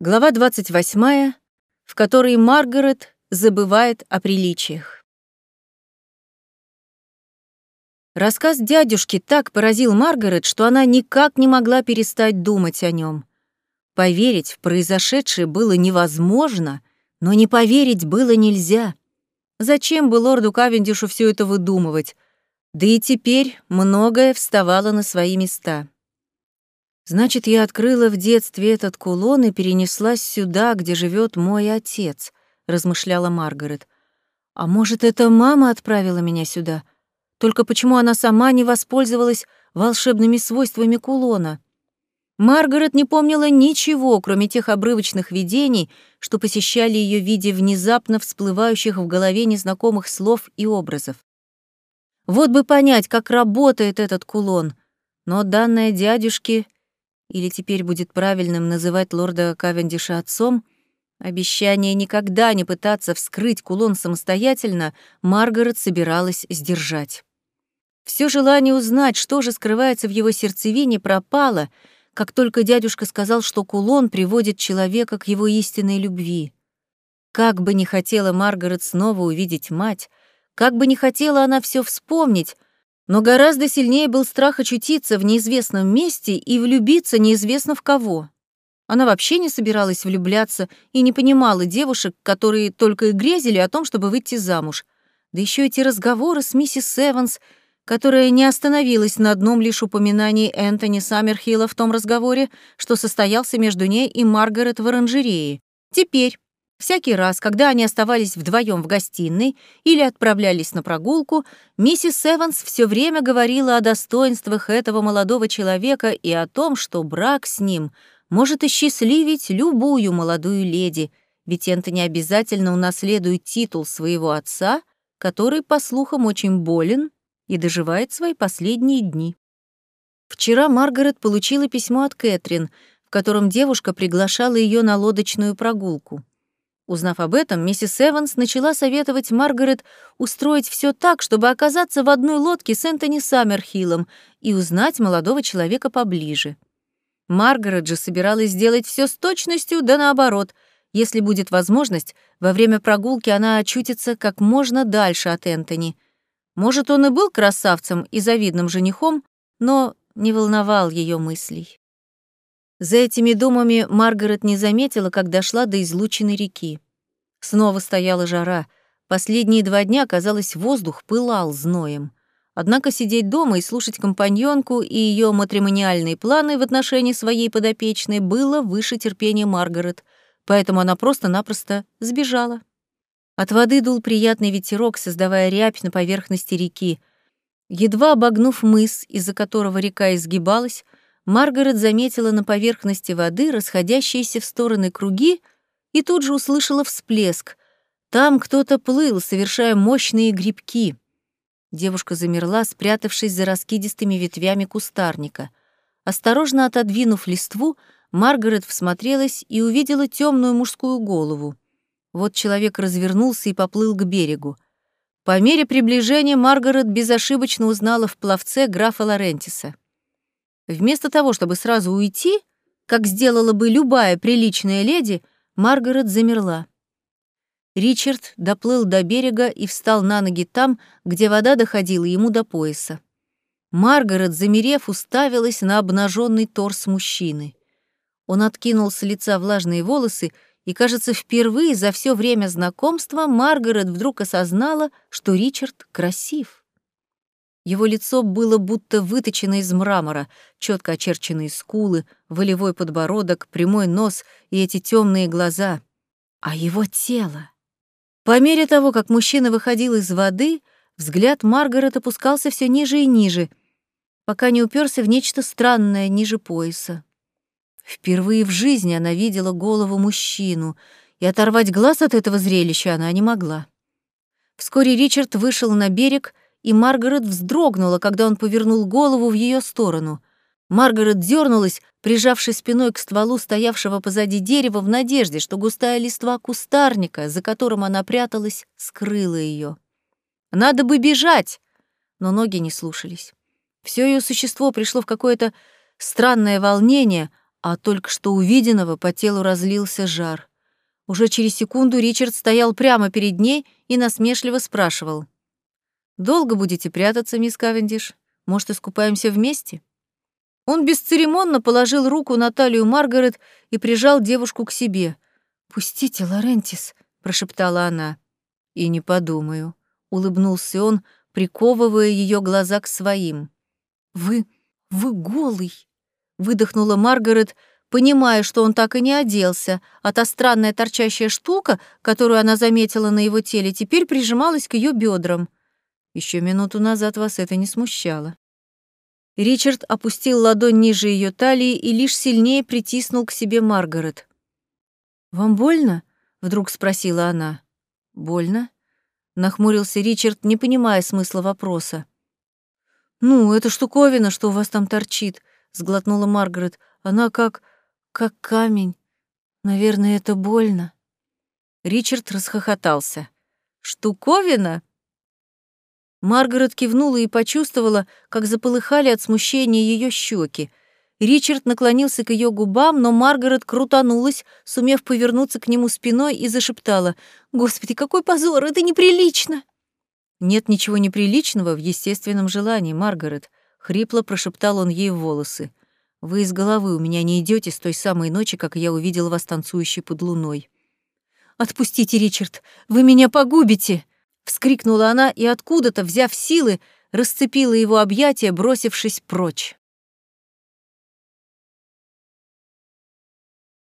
Глава 28, в которой Маргарет забывает о приличиях. Рассказ дядюшки так поразил Маргарет, что она никак не могла перестать думать о нем. Поверить в произошедшее было невозможно, но не поверить было нельзя. Зачем бы лорду Кавендишу все это выдумывать? Да и теперь многое вставало на свои места. Значит, я открыла в детстве этот кулон и перенеслась сюда, где живет мой отец, размышляла Маргарет. А может, это мама отправила меня сюда? Только почему она сама не воспользовалась волшебными свойствами кулона? Маргарет не помнила ничего, кроме тех обрывочных видений, что посещали ее в виде внезапно всплывающих в голове незнакомых слов и образов. Вот бы понять, как работает этот кулон, но данное дядюшке или теперь будет правильным называть лорда Кавендиша отцом, обещание никогда не пытаться вскрыть кулон самостоятельно Маргарет собиралась сдержать. Все желание узнать, что же скрывается в его сердцевине, пропало, как только дядюшка сказал, что кулон приводит человека к его истинной любви. Как бы не хотела Маргарет снова увидеть мать, как бы не хотела она все вспомнить, но гораздо сильнее был страх очутиться в неизвестном месте и влюбиться неизвестно в кого. Она вообще не собиралась влюбляться и не понимала девушек, которые только и грезили о том, чтобы выйти замуж. Да еще эти разговоры с миссис Эванс, которая не остановилась на одном лишь упоминании Энтони Саммерхилла в том разговоре, что состоялся между ней и Маргарет в оранжерее. Теперь, Всякий раз, когда они оставались вдвоем в гостиной или отправлялись на прогулку, миссис Эванс все время говорила о достоинствах этого молодого человека и о том, что брак с ним может осчастливить любую молодую леди, ведь Энтони обязательно унаследует титул своего отца, который, по слухам, очень болен и доживает свои последние дни. Вчера Маргарет получила письмо от Кэтрин, в котором девушка приглашала ее на лодочную прогулку. Узнав об этом, миссис Эванс начала советовать Маргарет устроить все так, чтобы оказаться в одной лодке с Энтони Саммерхиллом и узнать молодого человека поближе. Маргарет же собиралась сделать все с точностью, да наоборот. Если будет возможность, во время прогулки она очутится как можно дальше от Энтони. Может, он и был красавцем и завидным женихом, но не волновал ее мыслей. За этими думами Маргарет не заметила, как дошла до излученной реки. Снова стояла жара. Последние два дня, казалось, воздух пылал зноем. Однако сидеть дома и слушать компаньонку и ее матримониальные планы в отношении своей подопечной было выше терпения Маргарет, поэтому она просто-напросто сбежала. От воды дул приятный ветерок, создавая рябь на поверхности реки. Едва обогнув мыс, из-за которого река изгибалась, Маргарет заметила на поверхности воды расходящиеся в стороны круги и тут же услышала всплеск. Там кто-то плыл, совершая мощные грибки. Девушка замерла, спрятавшись за раскидистыми ветвями кустарника. Осторожно отодвинув листву, Маргарет всмотрелась и увидела темную мужскую голову. Вот человек развернулся и поплыл к берегу. По мере приближения Маргарет безошибочно узнала в пловце графа Лорентиса. Вместо того, чтобы сразу уйти, как сделала бы любая приличная леди, Маргарет замерла. Ричард доплыл до берега и встал на ноги там, где вода доходила ему до пояса. Маргарет, замерев, уставилась на обнаженный торс мужчины. Он откинул с лица влажные волосы, и, кажется, впервые за все время знакомства Маргарет вдруг осознала, что Ричард красив. Его лицо было будто выточено из мрамора, четко очерченные скулы, волевой подбородок, прямой нос и эти темные глаза. А его тело... По мере того, как мужчина выходил из воды, взгляд Маргарет опускался все ниже и ниже, пока не уперся в нечто странное ниже пояса. Впервые в жизни она видела голову мужчину, и оторвать глаз от этого зрелища она не могла. Вскоре Ричард вышел на берег и Маргарет вздрогнула, когда он повернул голову в ее сторону. Маргарет дернулась, прижавшись спиной к стволу стоявшего позади дерева в надежде, что густая листва кустарника, за которым она пряталась, скрыла ее. Надо бы бежать, но ноги не слушались. Все ее существо пришло в какое-то странное волнение, а только что увиденного по телу разлился жар. Уже через секунду Ричард стоял прямо перед ней и насмешливо спрашивал. «Долго будете прятаться, мисс Кавендиш? Может, искупаемся вместе?» Он бесцеремонно положил руку на талию Маргарет и прижал девушку к себе. «Пустите, Лорентис», — прошептала она. «И не подумаю», — улыбнулся он, приковывая ее глаза к своим. «Вы... вы голый», — выдохнула Маргарет, понимая, что он так и не оделся, а та странная торчащая штука, которую она заметила на его теле, теперь прижималась к ее бедрам. Еще минуту назад вас это не смущало. Ричард опустил ладонь ниже ее талии и лишь сильнее притиснул к себе Маргарет. «Вам больно?» — вдруг спросила она. «Больно?» — нахмурился Ричард, не понимая смысла вопроса. «Ну, это штуковина, что у вас там торчит», — сглотнула Маргарет. «Она как... как камень. Наверное, это больно». Ричард расхохотался. «Штуковина? Маргарет кивнула и почувствовала, как заполыхали от смущения ее щеки. Ричард наклонился к ее губам, но Маргарет крутанулась, сумев повернуться к нему спиной и зашептала «Господи, какой позор! Это неприлично!» «Нет ничего неприличного в естественном желании, Маргарет», — хрипло прошептал он ей в волосы. «Вы из головы у меня не идете с той самой ночи, как я увидел вас танцующей под луной». «Отпустите, Ричард! Вы меня погубите!» Вскрикнула она и откуда-то, взяв силы, расцепила его объятия, бросившись прочь.